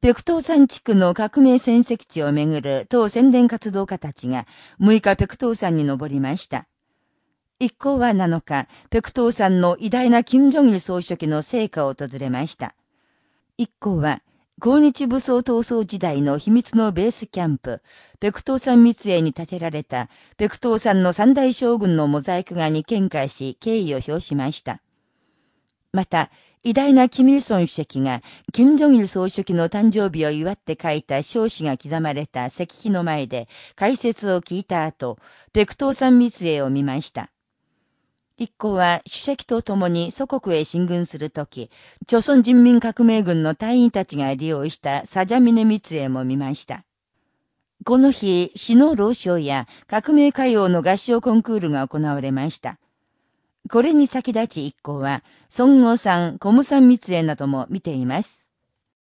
北東山地区の革命戦績地をめぐる党宣伝活動家たちが6日北東山に登りました。一行は7日、北東山の偉大な金正日総書記の成果を訪れました。一行は、抗日武装闘争時代の秘密のベースキャンプ、北東山密営に建てられた、北東山の三大将軍のモザイク画に見解し、敬意を表しました。また、偉大なキミルソン主席が、金正日総書記の誕生日を祝って書いた章子が刻まれた石碑の前で解説を聞いた後、北東山密営を見ました。一行は主席と共に祖国へ進軍するとき、朝鮮人民革命軍の隊員たちが利用したサジャミネ密営も見ました。この日、詩の老唱や革命歌謡の合唱コンクールが行われました。これに先立ち一行は、孫悟さん、コムさん密営なども見ています。